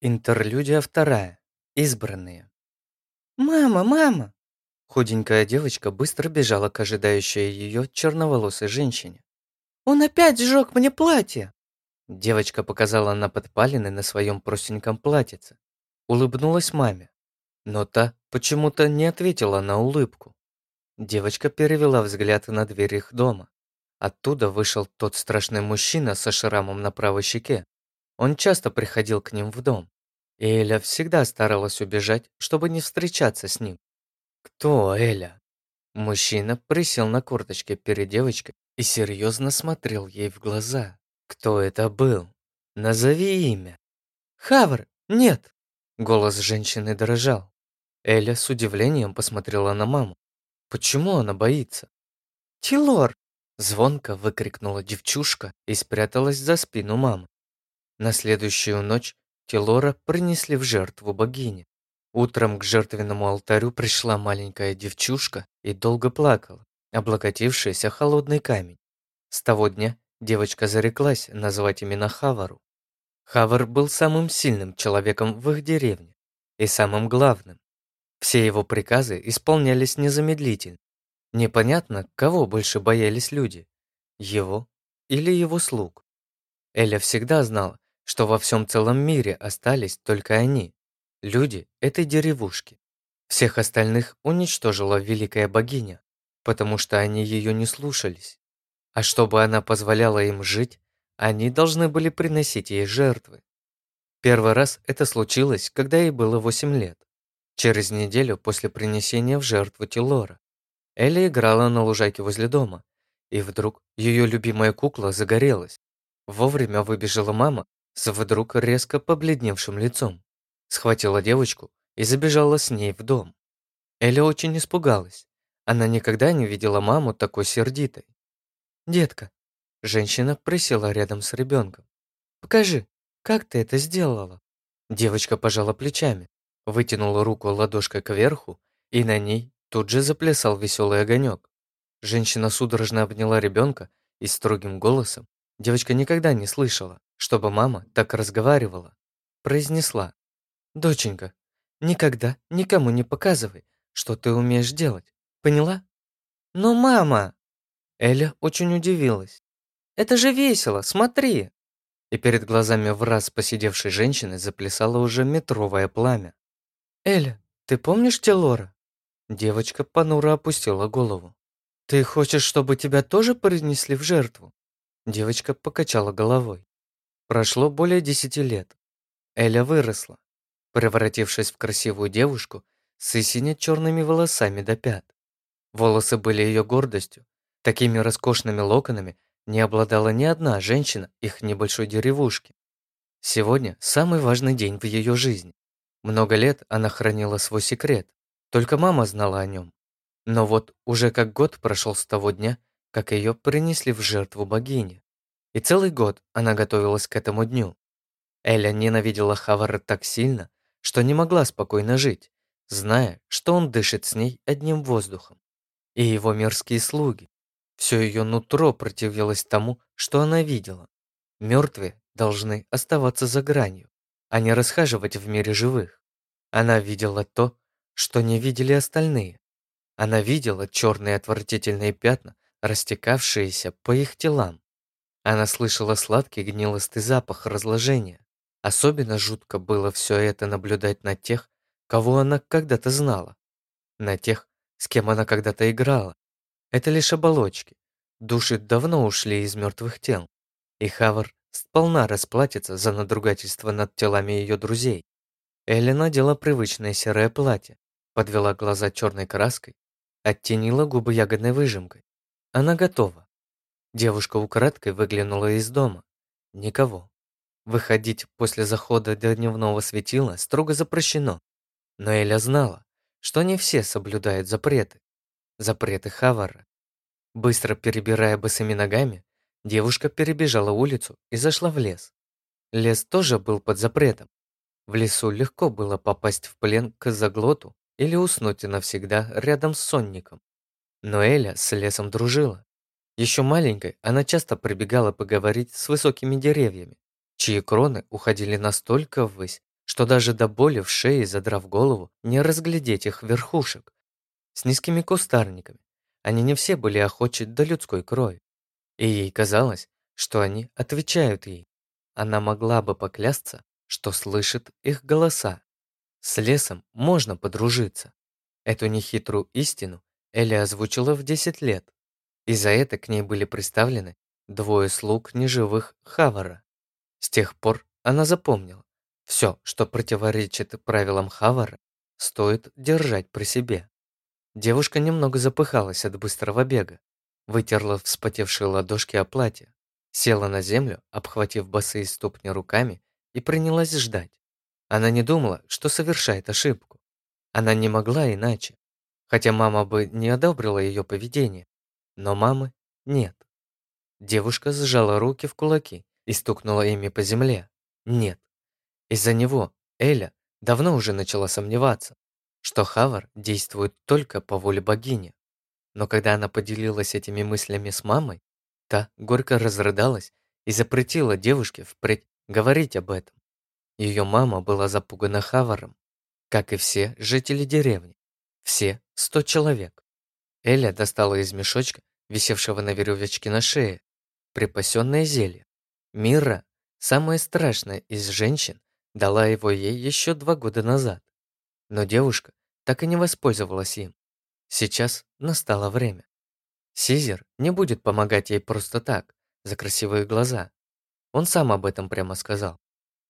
Интерлюдия вторая. Избранные. «Мама, мама!» Худенькая девочка быстро бежала к ожидающей ее черноволосой женщине. «Он опять сжег мне платье!» Девочка показала на подпалины на своем простеньком платьице. Улыбнулась маме. Но та почему-то не ответила на улыбку. Девочка перевела взгляд на дверь их дома. Оттуда вышел тот страшный мужчина со шрамом на правой щеке, он часто приходил к ним в дом, и Эля всегда старалась убежать, чтобы не встречаться с ним. «Кто Эля?» Мужчина присел на корточке перед девочкой и серьезно смотрел ей в глаза. «Кто это был? Назови имя». «Хавр, нет!» Голос женщины дрожал. Эля с удивлением посмотрела на маму. Почему она боится? «Тилор!» Звонко выкрикнула девчушка и спряталась за спину мамы. На следующую ночь Телора принесли в жертву богине. Утром к жертвенному алтарю пришла маленькая девчушка и долго плакала, облокотившаяся холодный камень. С того дня девочка зареклась назвать именно Хавару. Хавар был самым сильным человеком в их деревне и самым главным. Все его приказы исполнялись незамедлительно. Непонятно, кого больше боялись люди, его или его слуг. Эля всегда знала, что во всем целом мире остались только они, люди этой деревушки. Всех остальных уничтожила великая богиня, потому что они ее не слушались. А чтобы она позволяла им жить, они должны были приносить ей жертвы. Первый раз это случилось, когда ей было 8 лет. Через неделю после принесения в жертву Тилора. Элли играла на лужайке возле дома, и вдруг ее любимая кукла загорелась. Вовремя выбежала мама с вдруг резко побледневшим лицом. Схватила девочку и забежала с ней в дом. Эля очень испугалась. Она никогда не видела маму такой сердитой. «Детка», женщина присела рядом с ребенком. «Покажи, как ты это сделала?» Девочка пожала плечами, вытянула руку ладошкой кверху, и на ней тут же заплясал веселый огонек. Женщина судорожно обняла ребенка и строгим голосом, девочка никогда не слышала, чтобы мама так разговаривала, произнесла. «Доченька, никогда никому не показывай, что ты умеешь делать, поняла?» «Но мама!» Эля очень удивилась. «Это же весело, смотри!» И перед глазами в раз посидевшей женщины заплясало уже метровое пламя. «Эля, ты помнишь Телора?» Девочка понуро опустила голову. «Ты хочешь, чтобы тебя тоже принесли в жертву?» Девочка покачала головой. Прошло более десяти лет. Эля выросла, превратившись в красивую девушку с сине-черными волосами до пят. Волосы были ее гордостью. Такими роскошными локонами не обладала ни одна женщина их небольшой деревушки. Сегодня самый важный день в ее жизни. Много лет она хранила свой секрет, только мама знала о нем. Но вот уже как год прошел с того дня, как ее принесли в жертву богине. И целый год она готовилась к этому дню. Эля ненавидела Хавара так сильно, что не могла спокойно жить, зная, что он дышит с ней одним воздухом. И его мерзкие слуги. Все ее нутро противилось тому, что она видела. Мертвые должны оставаться за гранью, а не расхаживать в мире живых. Она видела то, что не видели остальные. Она видела черные отвратительные пятна, растекавшиеся по их телам. Она слышала сладкий гнилостый запах разложения. Особенно жутко было все это наблюдать на тех, кого она когда-то знала. На тех, с кем она когда-то играла. Это лишь оболочки. Души давно ушли из мертвых тел. И Хавар сполна расплатится за надругательство над телами ее друзей. Элли надела привычное серое платье, подвела глаза черной краской, оттенила губы ягодной выжимкой. Она готова. Девушка украдкой выглянула из дома. Никого. Выходить после захода дневного светила строго запрещено. Но Эля знала, что не все соблюдают запреты. Запреты Хавара. Быстро перебирая босыми ногами, девушка перебежала улицу и зашла в лес. Лес тоже был под запретом. В лесу легко было попасть в плен к заглоту или уснуть навсегда рядом с сонником. Но Эля с лесом дружила. Еще маленькой она часто прибегала поговорить с высокими деревьями, чьи кроны уходили настолько ввысь, что даже до боли в шее, задрав голову, не разглядеть их верхушек. С низкими кустарниками. Они не все были охочи до людской крови. И ей казалось, что они отвечают ей. Она могла бы поклясться, что слышит их голоса. С лесом можно подружиться. Эту нехитрую истину Элли озвучила в 10 лет, и за это к ней были представлены двое слуг неживых Хавара. С тех пор она запомнила, все, что противоречит правилам Хавара, стоит держать при себе. Девушка немного запыхалась от быстрого бега, вытерла вспотевшие ладошки о платье, села на землю, обхватив босые ступни руками и принялась ждать. Она не думала, что совершает ошибку. Она не могла иначе, хотя мама бы не одобрила ее поведение, но мамы нет. Девушка сжала руки в кулаки и стукнула ими по земле. Нет. Из-за него Эля давно уже начала сомневаться, что Хавар действует только по воле богини. Но когда она поделилась этими мыслями с мамой, та горько разрыдалась и запретила девушке впредь говорить об этом. Ее мама была запугана Хаваром, как и все жители деревни. Все сто человек. Эля достала из мешочка, висевшего на веревочке на шее, припасенное зелье. Мира, самая страшная из женщин, дала его ей еще два года назад. Но девушка так и не воспользовалась им. Сейчас настало время. Сизер не будет помогать ей просто так, за красивые глаза. Он сам об этом прямо сказал.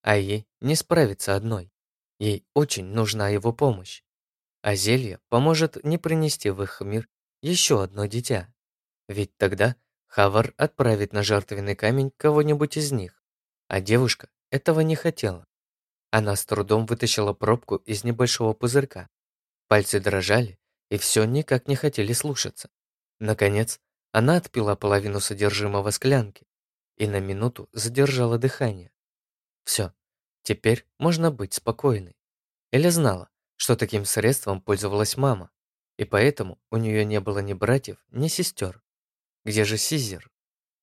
А ей не справиться одной. Ей очень нужна его помощь. А зелье поможет не принести в их мир еще одно дитя. Ведь тогда Хавар отправит на жертвенный камень кого-нибудь из них. А девушка этого не хотела. Она с трудом вытащила пробку из небольшого пузырька. Пальцы дрожали и все никак не хотели слушаться. Наконец, она отпила половину содержимого склянки и на минуту задержала дыхание. Все, теперь можно быть спокойной. Эля знала, что таким средством пользовалась мама, и поэтому у нее не было ни братьев, ни сестер. Где же Сизер?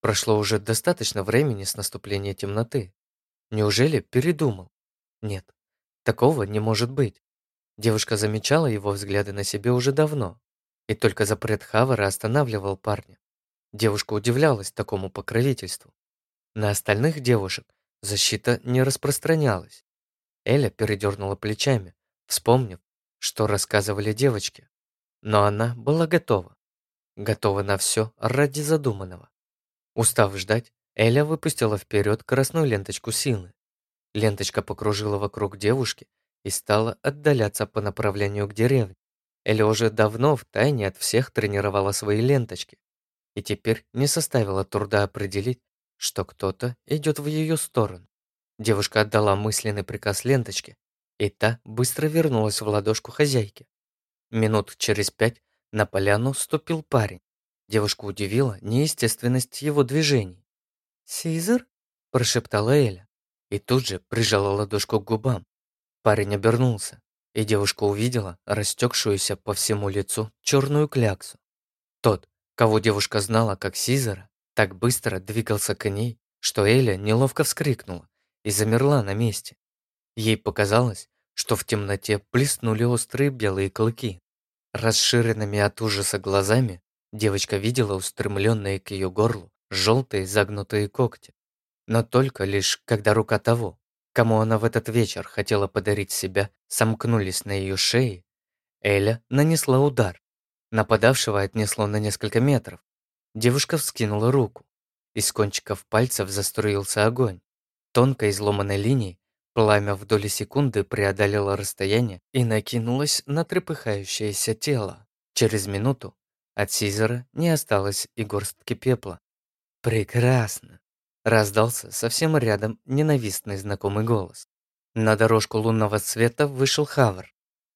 Прошло уже достаточно времени с наступления темноты. Неужели передумал? Нет, такого не может быть. Девушка замечала его взгляды на себе уже давно, и только запрет Хавара останавливал парня. Девушка удивлялась такому покровительству. На остальных девушек защита не распространялась. Эля передернула плечами, вспомнив, что рассказывали девочки. Но она была готова. Готова на все ради задуманного. Устав ждать, Эля выпустила вперед красную ленточку силы. Ленточка покружила вокруг девушки и стала отдаляться по направлению к деревне. Эля уже давно в тайне от всех тренировала свои ленточки и теперь не составило труда определить, что кто-то идет в ее сторону. Девушка отдала мысленный приказ ленточке, и та быстро вернулась в ладошку хозяйки. Минут через пять на поляну ступил парень. Девушку удивила неестественность его движений. «Сизер?» – прошептала Эля и тут же прижала ладошку к губам. Парень обернулся, и девушка увидела растекшуюся по всему лицу черную кляксу. Тот, кого девушка знала как Сизера, так быстро двигался к ней, что Эля неловко вскрикнула и замерла на месте. Ей показалось, что в темноте блеснули острые белые клыки. Расширенными от ужаса глазами девочка видела устремленные к ее горлу желтые загнутые когти но только лишь когда рука того, кому она в этот вечер хотела подарить себя, сомкнулись на ее шее, Эля нанесла удар. Нападавшего отнесло на несколько метров. Девушка вскинула руку. Из кончиков пальцев заструился огонь. Тонкой изломанной линией пламя в доли секунды преодолело расстояние и накинулось на трепыхающееся тело. Через минуту от Сизера не осталось и горстки пепла. «Прекрасно!» Раздался совсем рядом ненавистный знакомый голос. На дорожку лунного света вышел Хавар.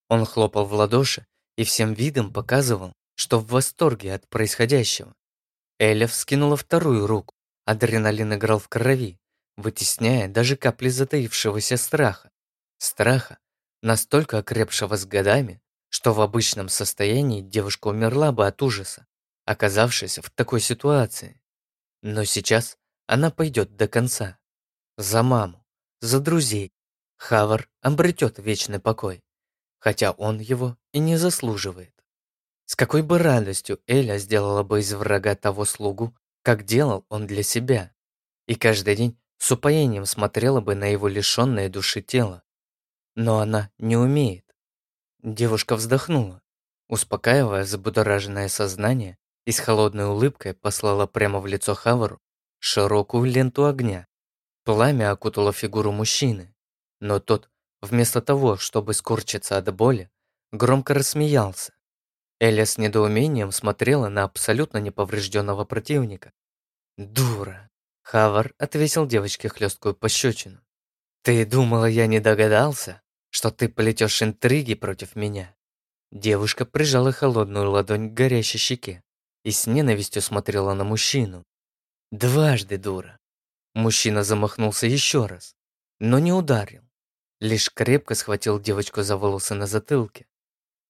Он хлопал в ладоши и всем видом показывал, что в восторге от происходящего. Эля вскинула вторую руку. Адреналин играл в крови, вытесняя даже капли затаившегося страха. Страха, настолько окрепшего с годами, что в обычном состоянии девушка умерла бы от ужаса, оказавшись в такой ситуации. Но сейчас она пойдет до конца. За маму, за друзей. Хавар обретет вечный покой, хотя он его и не заслуживает. С какой бы радостью Эля сделала бы из врага того слугу, как делал он для себя, и каждый день с упоением смотрела бы на его лишенное души тело. Но она не умеет. Девушка вздохнула, успокаивая забудораженное сознание и с холодной улыбкой послала прямо в лицо Хавару широкую ленту огня. Пламя окутало фигуру мужчины, но тот, вместо того, чтобы скорчиться от боли, громко рассмеялся. Эля с недоумением смотрела на абсолютно неповрежденного противника. «Дура!» Хавар отвесил девочке хлесткую пощечину. «Ты думала, я не догадался, что ты плетешь интриги против меня?» Девушка прижала холодную ладонь к горящей щеке и с ненавистью смотрела на мужчину. Дважды дура. Мужчина замахнулся еще раз, но не ударил. Лишь крепко схватил девочку за волосы на затылке.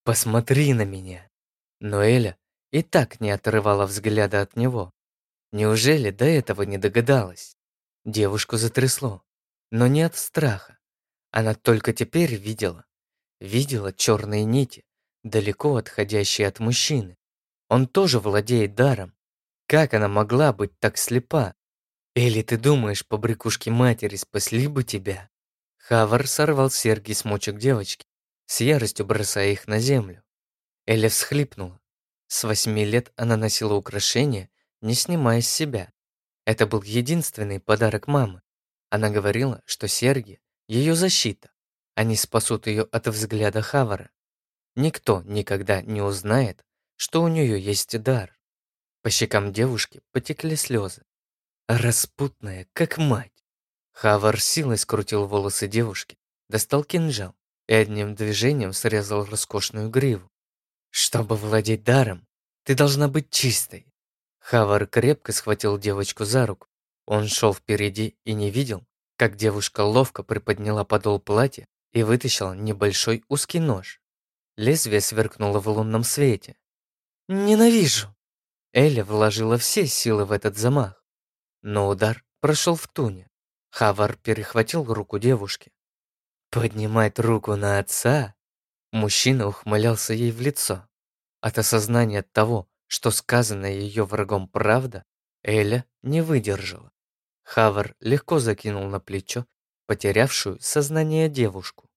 «Посмотри на меня!» Но Эля и так не отрывала взгляда от него. Неужели до этого не догадалась? Девушку затрясло, но не от страха. Она только теперь видела. Видела черные нити, далеко отходящие от мужчины. Он тоже владеет даром. Как она могла быть так слепа? Или ты думаешь, побрякушки матери спасли бы тебя? Хавар сорвал серьги с мочек девочки, с яростью бросая их на землю. Эля всхлипнула. С восьми лет она носила украшения, не снимая с себя. Это был единственный подарок мамы. Она говорила, что серьги – ее защита. Они спасут ее от взгляда Хавара. Никто никогда не узнает, что у нее есть дар. По щекам девушки потекли слезы. Распутная, как мать. Хавар силой скрутил волосы девушки, достал кинжал и одним движением срезал роскошную гриву. Чтобы владеть даром, ты должна быть чистой. Хавар крепко схватил девочку за руку. Он шел впереди и не видел, как девушка ловко приподняла подол платья и вытащила небольшой узкий нож. Лезвие сверкнуло в лунном свете. «Ненавижу!» Эля вложила все силы в этот замах. Но удар прошел в туне. Хавар перехватил руку девушки. «Поднимать руку на отца?» Мужчина ухмылялся ей в лицо. От осознания того, что сказанное ее врагом правда, Эля не выдержала. Хавар легко закинул на плечо потерявшую сознание девушку.